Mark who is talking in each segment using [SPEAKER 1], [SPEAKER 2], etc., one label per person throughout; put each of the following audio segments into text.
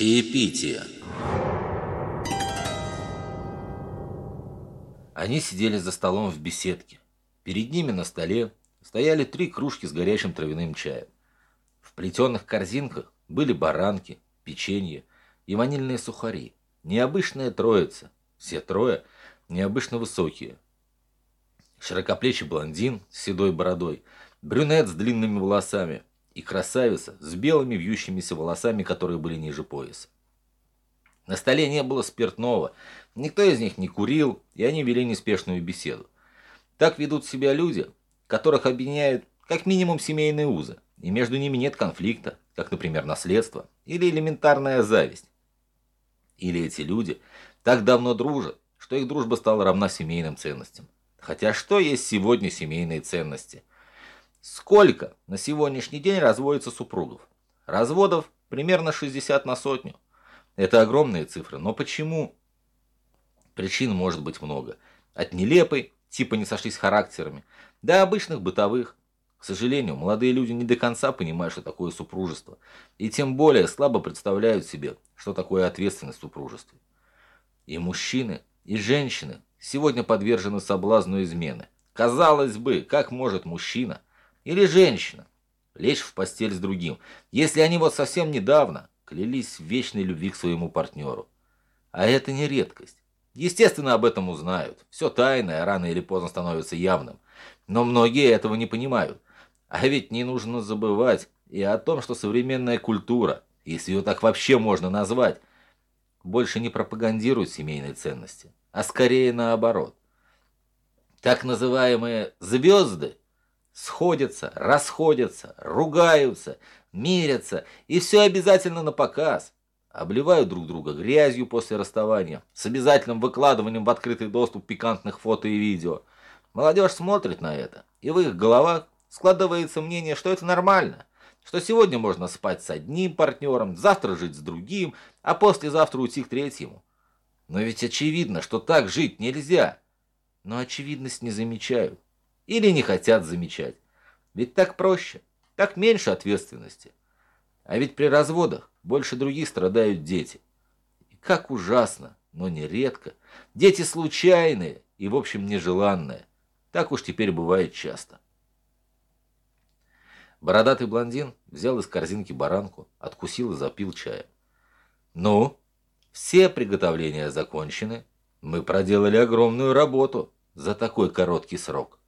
[SPEAKER 1] Чаепитие.
[SPEAKER 2] Они сидели за столом в беседке. Перед ними на столе стояли три кружки с горячим травяным чаем. В плетеных корзинках были баранки, печенье и ванильные сухари. Необычная троица. Все трое необычно высокие. Широкоплечий блондин с седой бородой, брюнет с длинными волосами – и красавица с белыми вьющимися волосами, которые были ниже пояса. На столе не было спиртного, никто из них не курил, и они вели неспешную беседу. Так ведут себя люди, которых объединяют как минимум семейные узы, и между ними нет конфликта, как, например, наследство или элементарная зависть. Или эти люди так давно дружат, что их дружба стала равна семейным ценностям. Хотя что есть сегодня семейные ценности? Сколько на сегодняшний день разводится супругов? Разводов примерно 60 на сотню. Это огромные цифры, но почему? Причин может быть много. От нелепой, типа не сошлись характерами, до обычных бытовых. К сожалению, молодые люди не до конца понимают, что такое супружество, и тем более слабо представляют себе, что такое ответственность в супружестве. И мужчины, и женщины сегодня подвержены соблазну измены. Казалось бы, как может мужчина – или женщина лечь в постель с другим, если они вот совсем недавно клялись в вечной любви к своему партнеру. А это не редкость. Естественно, об этом узнают. Все тайное рано или поздно становится явным. Но многие этого не понимают. А ведь не нужно забывать и о том, что современная культура, если ее так вообще можно назвать, больше не пропагандирует семейные ценности, а скорее наоборот. Так называемые «звезды» Сходятся, расходятся, ругаются, мирятся, и все обязательно на показ. Обливают друг друга грязью после расставания, с обязательным выкладыванием в открытый доступ пикантных фото и видео. Молодежь смотрит на это, и в их головах складывается мнение, что это нормально, что сегодня можно спать с одним партнером, завтра жить с другим, а послезавтра уйти к третьему. Но ведь очевидно, что так жить нельзя. Но очевидность не замечают. Или не хотят замечать. Ведь так проще, так меньше ответственности. А ведь при разводах больше других страдают дети. И как ужасно, но нередко. Дети случайные и, в общем, нежеланные. Так уж теперь бывает часто. Бородатый блондин взял из корзинки баранку, откусил и запил чаем. «Ну, все приготовления закончены. Мы проделали огромную работу за такой короткий срок».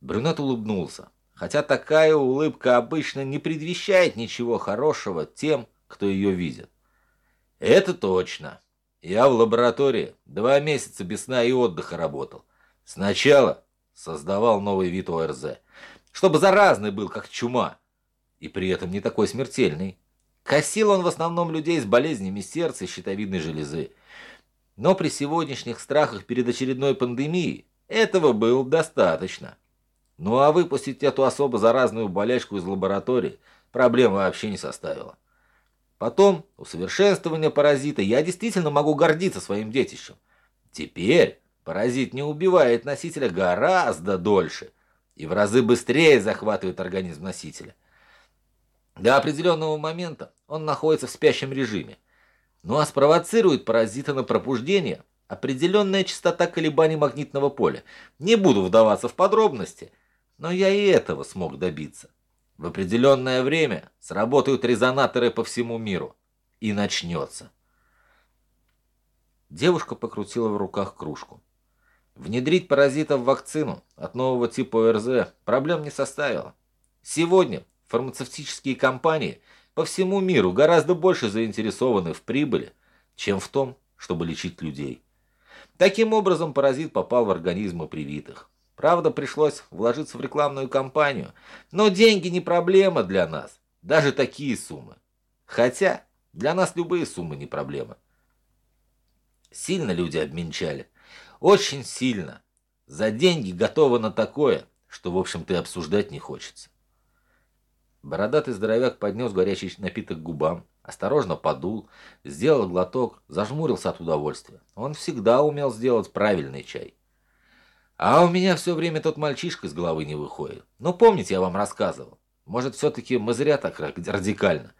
[SPEAKER 2] Брюнет улыбнулся, хотя такая улыбка обычно не предвещает ничего хорошего тем, кто ее видит. «Это точно. Я в лаборатории два месяца без сна и отдыха работал. Сначала создавал новый вид ОРЗ, чтобы заразный был, как чума, и при этом не такой смертельный. Косил он в основном людей с болезнями сердца и щитовидной железы. Но при сегодняшних страхах перед очередной пандемией этого было достаточно». Ну а выпустить эту особо заразную болячку из лаборатории проблем вообще не составило. Потом, усовершенствование паразита, я действительно могу гордиться своим детищем. Теперь паразит не убивает носителя гораздо дольше и в разы быстрее захватывает организм носителя. До определенного момента он находится в спящем режиме. Ну а спровоцирует паразита на пробуждение определенная частота колебаний магнитного поля. Не буду вдаваться в подробности – но я и этого смог добиться. В определенное время сработают резонаторы по всему миру. И начнется. Девушка покрутила в руках кружку. Внедрить паразита в вакцину от нового типа ОРЗ проблем не составило. Сегодня фармацевтические компании по всему миру гораздо больше заинтересованы в прибыли, чем в том, чтобы лечить людей. Таким образом, паразит попал в организмы привитых. Правда, пришлось вложиться в рекламную кампанию. Но деньги не проблема для нас. Даже такие суммы. Хотя, для нас любые суммы не проблема. Сильно люди обменчали. Очень сильно. За деньги готовы на такое, что, в общем-то, обсуждать не хочется. Бородатый здоровяк поднес горячий напиток к губам, осторожно подул, сделал глоток, зажмурился от удовольствия. Он всегда умел сделать правильный чай. А у меня все время тот мальчишка из головы не выходит. Ну, помните, я вам рассказывал? Может, все-таки мы зря так радикально?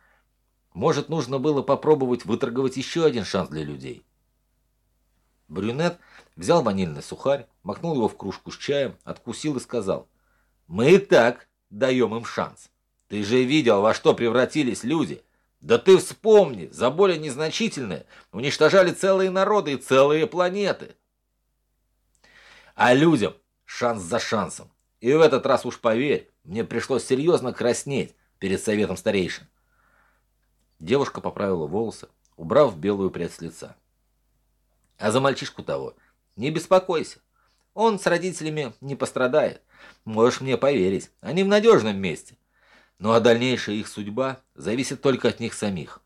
[SPEAKER 2] Может, нужно было попробовать выторговать еще один шанс для людей. Брюнет взял ванильный сухарь, макнул его в кружку с чаем, откусил и сказал, «Мы и так даем им шанс. Ты же видел, во что превратились люди. Да ты вспомни, за более незначительное уничтожали целые народы и целые планеты. А людям шанс за шансом. И в этот раз уж поверь, мне пришлось серьезно краснеть перед советом старейшин. Девушка поправила волосы, убрав белую прядь с лица. А за мальчишку того не беспокойся. Он с родителями не пострадает. Можешь мне поверить, они в надежном месте. Ну а дальнейшая их судьба зависит только от них самих.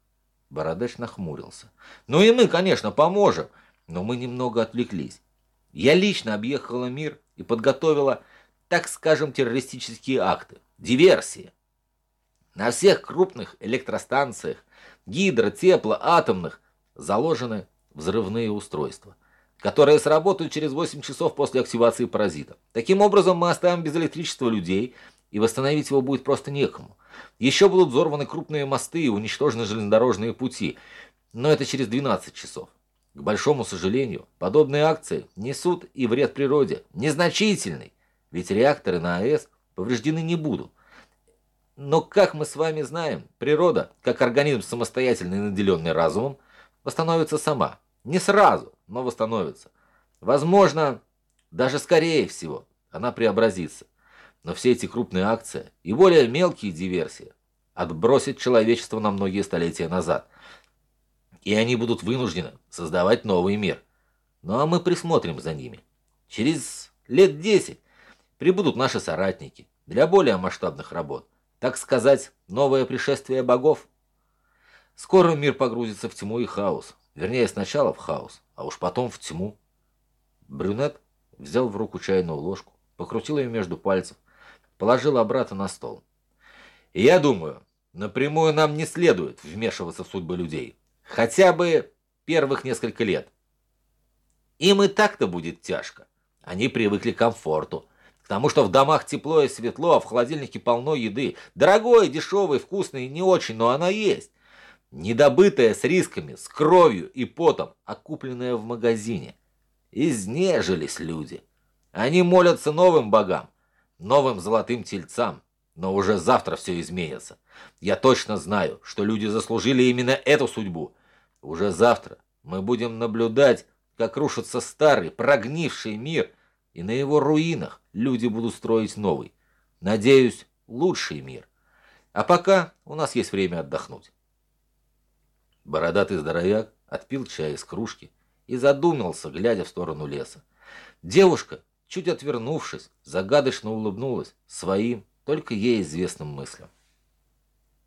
[SPEAKER 2] Бородач нахмурился. Ну и мы, конечно, поможем, но мы немного отвлеклись. Я лично объехала мир и подготовила, так скажем, террористические акты, диверсии. На всех крупных электростанциях, гидро, тепло, атомных, заложены взрывные устройства, которые сработают через 8 часов после активации паразита. Таким образом, мы оставим без электричества людей, и восстановить его будет просто некому. Еще будут взорваны крупные мосты и уничтожены железнодорожные пути, но это через 12 часов. К большому сожалению, подобные акции несут и вред природе, незначительный, ведь реакторы на АЭС повреждены не будут. Но, как мы с вами знаем, природа, как организм самостоятельный и наделенный разумом, восстановится сама. Не сразу, но восстановится. Возможно, даже скорее всего, она преобразится. Но все эти крупные акции и более мелкие диверсии отбросят человечество на многие столетия назад – и они будут вынуждены создавать новый мир. Ну а мы присмотрим за ними. Через лет десять прибудут наши соратники для более масштабных работ. Так сказать, новое пришествие богов. Скоро мир погрузится в тьму и хаос. Вернее, сначала в хаос, а уж потом в тьму. Брюнет взял в руку чайную ложку, покрутил ее между пальцев, положил обратно на стол. И я думаю, напрямую нам не следует вмешиваться в судьбы людей. Хотя бы первых несколько лет. Им и так-то будет тяжко. Они привыкли к комфорту. К тому, что в домах тепло и светло, а в холодильнике полно еды. Дорогой, дешевый, вкусный, не очень, но она есть. Недобытая с рисками, с кровью и потом, а купленная в магазине. Изнежились люди. Они молятся новым богам, новым золотым тельцам. Но уже завтра все изменится. Я точно знаю, что люди заслужили именно эту судьбу. Уже завтра мы будем наблюдать, как рушится старый, прогнивший мир, и на его руинах люди будут строить новый. Надеюсь, лучший мир. А пока у нас есть время отдохнуть. Бородатый здоровяк отпил чай из кружки и задумался, глядя в сторону леса. Девушка, чуть отвернувшись, загадочно улыбнулась своим только ей известным мыслям.